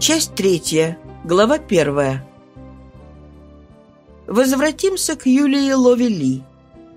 Часть третья. Глава первая. Возвратимся к Юлии Ловели.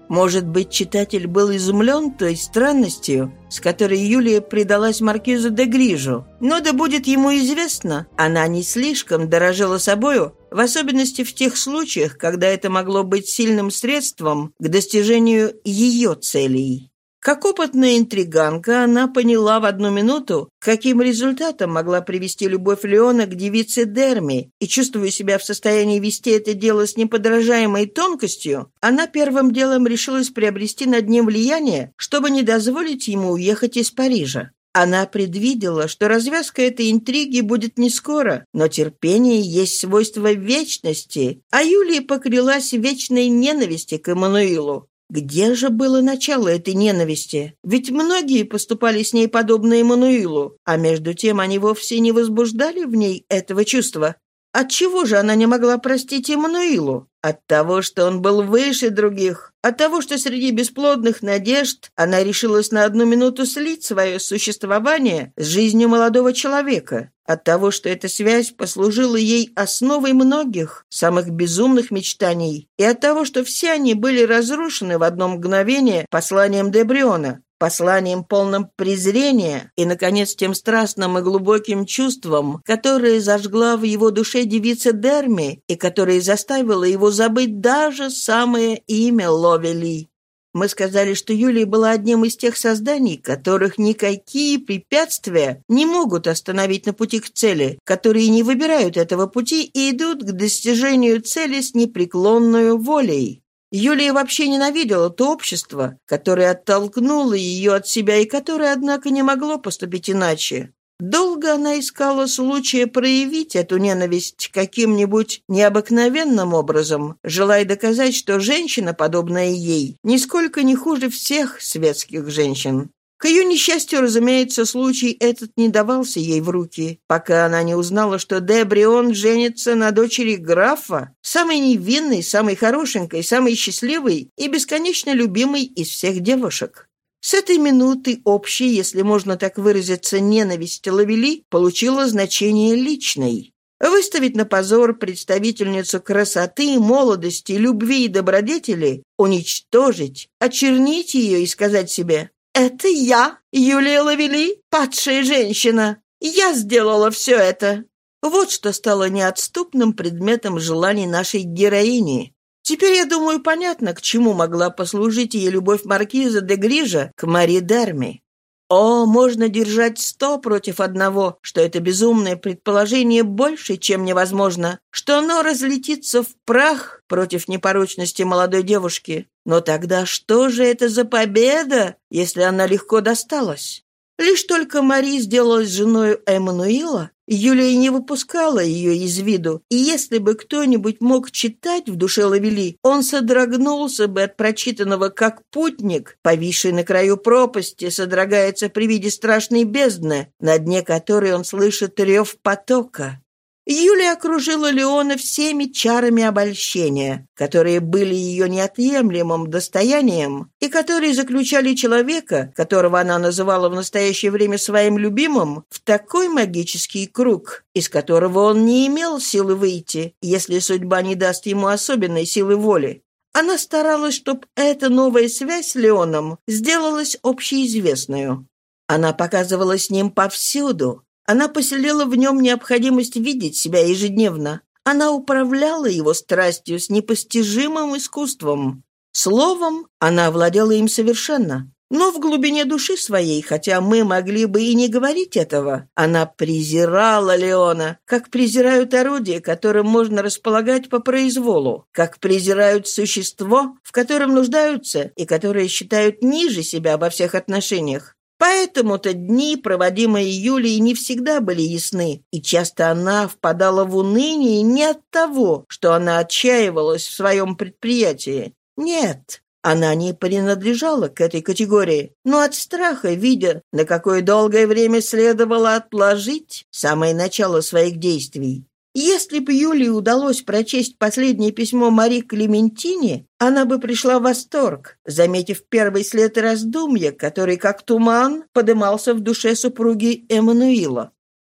Может быть, читатель был изумлен той странностью, с которой Юлия предалась маркизу де Грижу. Но да будет ему известно, она не слишком дорожила собою, в особенности в тех случаях, когда это могло быть сильным средством к достижению ее целей. Как опытная интриганка, она поняла в одну минуту, каким результатом могла привести любовь Леона к девице Дерми, и, чувствуя себя в состоянии вести это дело с неподражаемой тонкостью, она первым делом решилась приобрести над ним влияние, чтобы не дозволить ему уехать из Парижа. Она предвидела, что развязка этой интриги будет не скоро, но терпение есть свойство вечности, а Юлия покрылась вечной ненависти к Эммануилу. Где же было начало этой ненависти? Ведь многие поступали с ней подобно Эммануилу, а между тем они вовсе не возбуждали в ней этого чувства. Отчего же она не могла простить Эммануилу? От того, что он был выше других, от того, что среди бесплодных надежд она решилась на одну минуту слить свое существование с жизнью молодого человека, от того, что эта связь послужила ей основой многих, самых безумных мечтаний, и от того, что все они были разрушены в одно мгновение посланием Дебриона, посланием полным презрения и, наконец, тем страстным и глубоким чувством, которое зажгла в его душе девица Дерми и которое заставило его забыть даже самое имя Ловели. Мы сказали, что Юлия была одним из тех созданий, которых никакие препятствия не могут остановить на пути к цели, которые не выбирают этого пути и идут к достижению цели с непреклонной волей. Юлия вообще ненавидела то общество, которое оттолкнуло ее от себя и которое, однако, не могло поступить иначе. Долго она искала случая проявить эту ненависть каким-нибудь необыкновенным образом, желая доказать, что женщина, подобная ей, нисколько не хуже всех светских женщин. К ее несчастью, разумеется, случай этот не давался ей в руки, пока она не узнала, что Дебрион женится на дочери графа, самой невинной, самой хорошенькой, самой счастливой и бесконечно любимой из всех девушек. С этой минуты общая, если можно так выразиться, ненависть Лавели получила значение личной. Выставить на позор представительницу красоты, молодости, любви и добродетели, уничтожить, очернить ее и сказать себе «Это я, Юлия Лавели, падшая женщина. Я сделала все это». Вот что стало неотступным предметом желаний нашей героини. Теперь, я думаю, понятно, к чему могла послужить ей любовь маркиза де Грижа к Мари Дерми. О, можно держать сто против одного, что это безумное предположение больше, чем невозможно, что оно разлетится в прах против непорочности молодой девушки. Но тогда что же это за победа, если она легко досталась? Лишь только Мари сделалась женой Эммануила, Юлия не выпускала ее из виду, и если бы кто-нибудь мог читать в душе Лавели, он содрогнулся бы от прочитанного, как путник, повисший на краю пропасти, содрогается при виде страшной бездны, на дне которой он слышит рев потока. Юлия окружила Леона всеми чарами обольщения, которые были ее неотъемлемым достоянием и которые заключали человека, которого она называла в настоящее время своим любимым, в такой магический круг, из которого он не имел силы выйти, если судьба не даст ему особенной силы воли. Она старалась, чтобы эта новая связь с Леоном сделалась общеизвестную. Она показывала с ним повсюду, она поселила в нем необходимость видеть себя ежедневно. Она управляла его страстью с непостижимым искусством. Словом, она овладела им совершенно. Но в глубине души своей, хотя мы могли бы и не говорить этого, она презирала Леона, как презирают орудие, которым можно располагать по произволу, как презирают существо, в котором нуждаются и которое считают ниже себя во всех отношениях. Поэтому-то дни, проводимые Юлией, не всегда были ясны, и часто она впадала в уныние не от того, что она отчаивалась в своем предприятии. Нет, она не принадлежала к этой категории, но от страха, видя, на какое долгое время следовало отложить самое начало своих действий. Если бы Юлии удалось прочесть последнее письмо Мари Клементине, она бы пришла в восторг, заметив первый след раздумья, который, как туман, подымался в душе супруги Эммануила.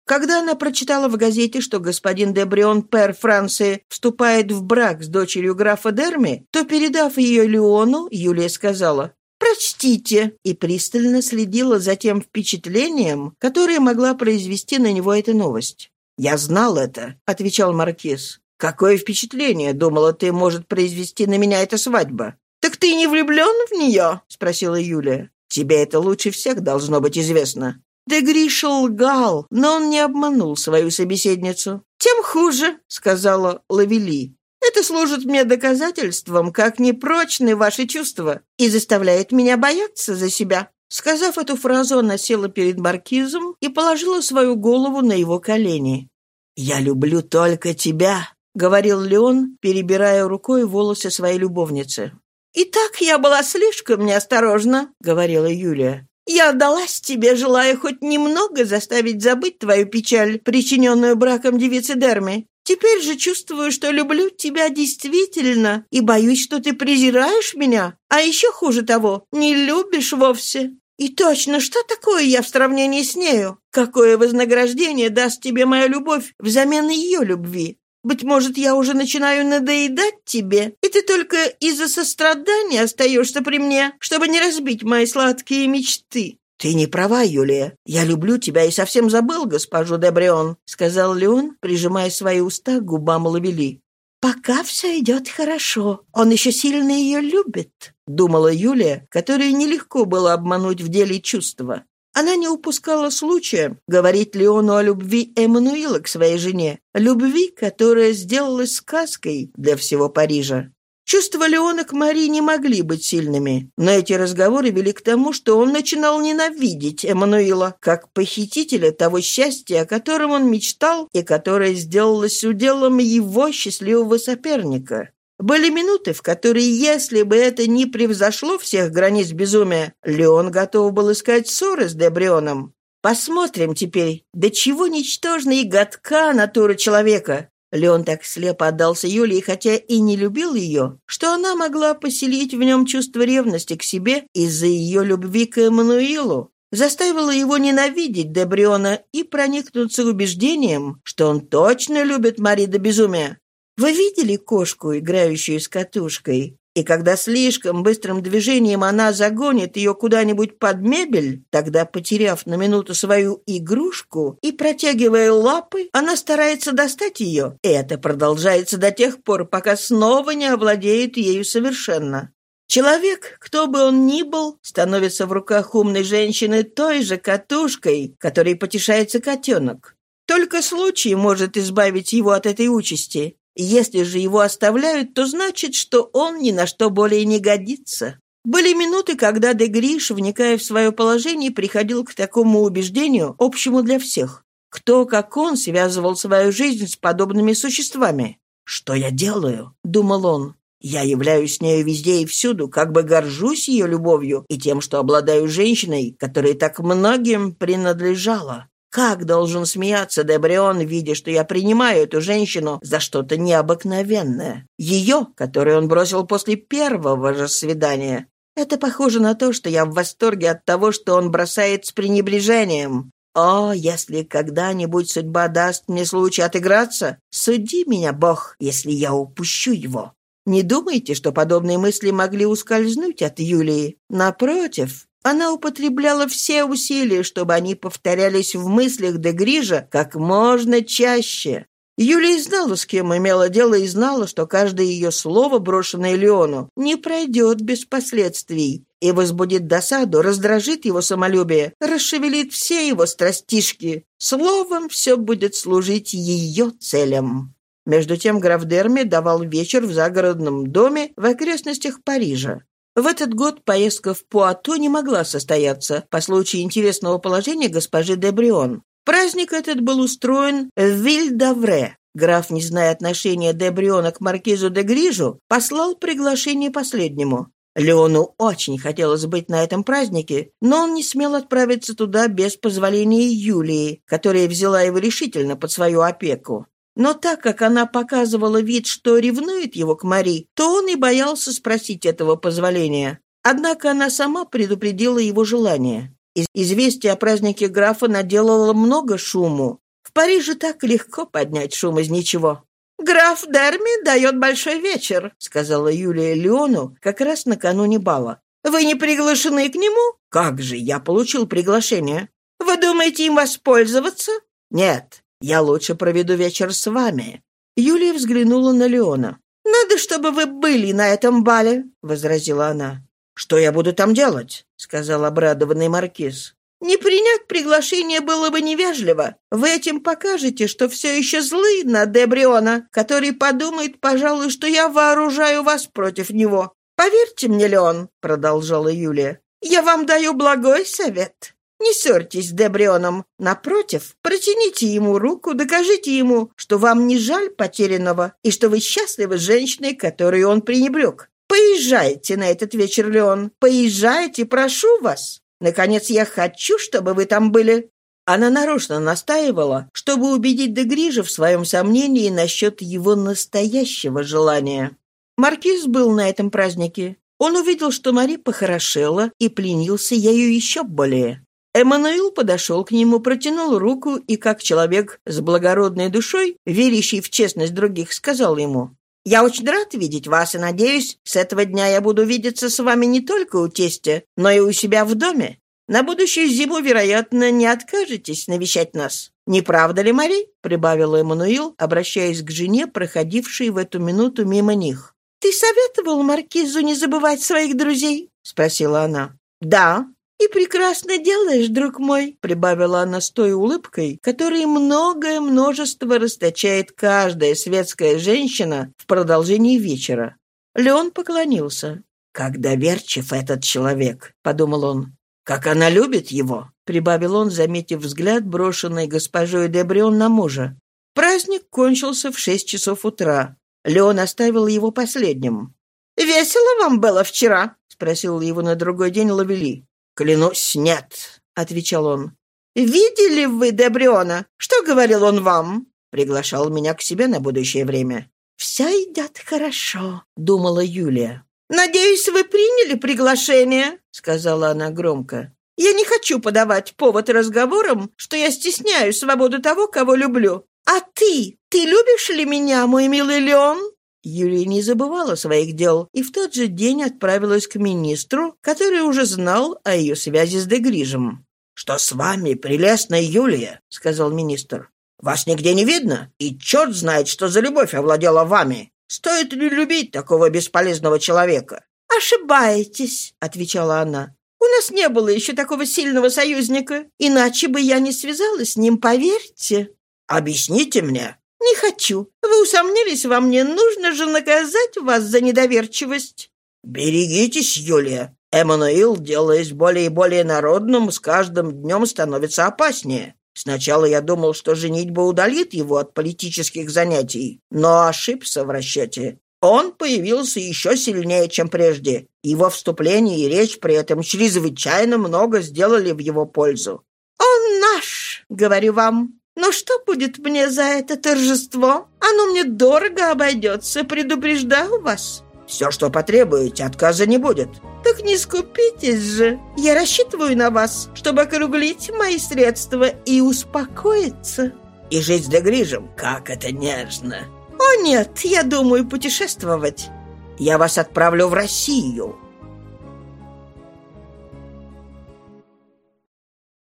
Когда она прочитала в газете, что господин де Брион Пер Франции вступает в брак с дочерью графа Дерми, то, передав ее Леону, Юлия сказала «Прочтите», и пристально следила за тем впечатлением, которое могла произвести на него эта новость. «Я знал это», — отвечал Маркиз. «Какое впечатление, думала ты, может произвести на меня эта свадьба?» «Так ты не влюблен в нее?» — спросила Юлия. «Тебе это лучше всех должно быть известно». Де Гриша лгал, но он не обманул свою собеседницу. «Тем хуже», — сказала Лавели. «Это служит мне доказательством, как непрочны ваши чувства, и заставляет меня бояться за себя». Сказав эту фразу, она села перед маркизом и положила свою голову на его колени. «Я люблю только тебя», — говорил Леон, перебирая рукой волосы своей любовницы. «И так я была слишком неосторожна», — говорила Юлия. «Я отдалась тебе, желая хоть немного заставить забыть твою печаль, причиненную браком девицы Дерми. Теперь же чувствую, что люблю тебя действительно и боюсь, что ты презираешь меня, а еще хуже того, не любишь вовсе. И точно, что такое я в сравнении с нею? Какое вознаграждение даст тебе моя любовь взамен ее любви? Быть может, я уже начинаю надоедать тебе, и ты только из-за сострадания остаешься при мне, чтобы не разбить мои сладкие мечты». «Ты не права, Юлия. Я люблю тебя и совсем забыл госпожу Дебрион», — сказал Леон, прижимая свои уста к губам Лавели. «Пока все идет хорошо. Он еще сильно ее любит», — думала Юлия, которой нелегко было обмануть в деле чувства. Она не упускала случая говорить Леону о любви Эммануила к своей жене, любви, которая сделалась сказкой для всего Парижа. Чувства Леона к Мари не могли быть сильными, но эти разговоры вели к тому, что он начинал ненавидеть Эммануила как похитителя того счастья, о котором он мечтал и которое сделалось уделом его счастливого соперника. Были минуты, в которые, если бы это не превзошло всех границ безумия, Леон готов был искать ссоры с Дебрионом. Посмотрим теперь, до чего ничтожна и гадка натура человека. Леон так слепо отдался Юлии, хотя и не любил ее, что она могла поселить в нем чувство ревности к себе из-за ее любви к Эммануилу, заставила его ненавидеть Дебриона и проникнуться убеждением, что он точно любит Мари до безумия. Вы видели кошку, играющую с катушкой? И когда слишком быстрым движением она загонит ее куда-нибудь под мебель, тогда, потеряв на минуту свою игрушку и протягивая лапы, она старается достать ее. И это продолжается до тех пор, пока снова не овладеет ею совершенно. Человек, кто бы он ни был, становится в руках умной женщины той же катушкой, которой потешается котенок. Только случай может избавить его от этой участи. Если же его оставляют, то значит, что он ни на что более не годится. Были минуты, когда де Гриш, вникая в свое положение, приходил к такому убеждению, общему для всех. Кто, как он, связывал свою жизнь с подобными существами? «Что я делаю?» — думал он. «Я являюсь с нею везде и всюду, как бы горжусь ее любовью и тем, что обладаю женщиной, которая так многим принадлежала. Как должен смеяться Дебрион, видя, что я принимаю эту женщину за что-то необыкновенное? Ее, которую он бросил после первого же свидания. Это похоже на то, что я в восторге от того, что он бросает с пренебрежением. О, если когда-нибудь судьба даст мне случай отыграться, суди меня, Бог, если я упущу его. Не думайте, что подобные мысли могли ускользнуть от Юлии. Напротив, она употребляла все усилия, чтобы они повторялись в мыслях де Грижа как можно чаще. Юлия знала, с кем имела дело, и знала, что каждое ее слово, брошенное Леону, не пройдет без последствий и возбудит досаду, раздражит его самолюбие, расшевелит все его страстишки. Словом, все будет служить ее целям. Между тем граф Дерми давал вечер в загородном доме в окрестностях Парижа. В этот год поездка в Пуату не могла состояться по случаю интересного положения госпожи де Брион. Праздник этот был устроен в Виль-Давре. Граф, не зная отношения де Бриона к маркизу де Грижу, послал приглашение последнему. Леону очень хотелось быть на этом празднике, но он не смел отправиться туда без позволения Юлии, которая взяла его решительно под свою опеку. Но так как она показывала вид, что ревнует его к Мари, то он и боялся спросить этого позволения. Однако она сама предупредила его желание. Известие о празднике графа наделало много шуму. Париже так легко поднять шум из ничего. «Граф Дерми дает большой вечер», — сказала Юлия Леону как раз накануне бала. «Вы не приглашены к нему?» «Как же, я получил приглашение». «Вы думаете им воспользоваться?» «Нет, я лучше проведу вечер с вами». Юлия взглянула на Леона. «Надо, чтобы вы были на этом бале», — возразила она. «Что я буду там делать?» — сказал обрадованный маркиз. «Не принять приглашение было бы невежливо. Вы этим покажете, что все еще злы на Дебриона, который подумает, пожалуй, что я вооружаю вас против него. Поверьте мне, Леон», — продолжала Юлия, — «я вам даю благой совет. Не ссорьтесь с Дебрионом. Напротив, протяните ему руку, докажите ему, что вам не жаль потерянного и что вы счастливы с женщиной, которую он пренебрег. Поезжайте на этот вечер, Леон. Поезжайте, прошу вас. Наконец, я хочу, чтобы вы там были». Она нарочно настаивала, чтобы убедить Дегрижа в своем сомнении насчет его настоящего желания. Маркиз был на этом празднике. Он увидел, что Мари похорошела и пленился ею еще более. Эммануил подошел к нему, протянул руку и, как человек с благородной душой, верящий в честность других, сказал ему, «Я очень рад видеть вас и надеюсь, с этого дня я буду видеться с вами не только у тестя, но и у себя в доме. На будущую зиму, вероятно, не откажетесь навещать нас. Не правда ли, Мари?» — прибавил Эммануил, обращаясь к жене, проходившей в эту минуту мимо них. «Ты советовал Маркизу не забывать своих друзей?» — спросила она. «Да», «И прекрасно делаешь, друг мой», — прибавила она с той улыбкой, которой многое множество расточает каждая светская женщина в продолжении вечера. Леон поклонился. «Как доверчив этот человек», — подумал он. «Как она любит его», — прибавил он, заметив взгляд, брошенный госпожой Дебрион на мужа. Праздник кончился в шесть часов утра. Леон оставил его последним. «Весело вам было вчера?» — спросил его на другой день Лавели. «Клянусь, нет», — отвечал он. «Видели вы Дебриона? Что говорил он вам?» Приглашал меня к себе на будущее время. «Все идет хорошо», — думала Юлия. «Надеюсь, вы приняли приглашение?» — сказала она громко. «Я не хочу подавать повод разговорам, что я стесняю свободу того, кого люблю. А ты? Ты любишь ли меня, мой милый Леон?» Юлия не забывала своих дел и в тот же день отправилась к министру, который уже знал о ее связи с Дегрижем. «Что с вами, прелестная Юлия?» — сказал министр. «Вас нигде не видно, и черт знает, что за любовь овладела вами. Стоит ли любить такого бесполезного человека?» «Ошибаетесь», — отвечала она. «У нас не было еще такого сильного союзника, иначе бы я не связалась с ним, поверьте». «Объясните мне», «Не хочу. Вы усомнились во мне. Нужно же наказать вас за недоверчивость». «Берегитесь, Юлия. Эммануил, делаясь более и более народным, с каждым днем становится опаснее. Сначала я думал, что женитьба удалит его от политических занятий, но ошибся в расчете. Он появился еще сильнее, чем прежде. Его вступление и речь при этом чрезвычайно много сделали в его пользу. «Он наш, говорю вам. Но что будет мне за это торжество? Оно мне дорого обойдется, предупреждаю вас». «Все, что потребуете, отказа не будет». «Так не скупитесь же. Я рассчитываю на вас, чтобы округлить мои средства и успокоиться». «И жить с Дегрижем? Как это нежно!» «О нет, я думаю путешествовать». «Я вас отправлю в Россию.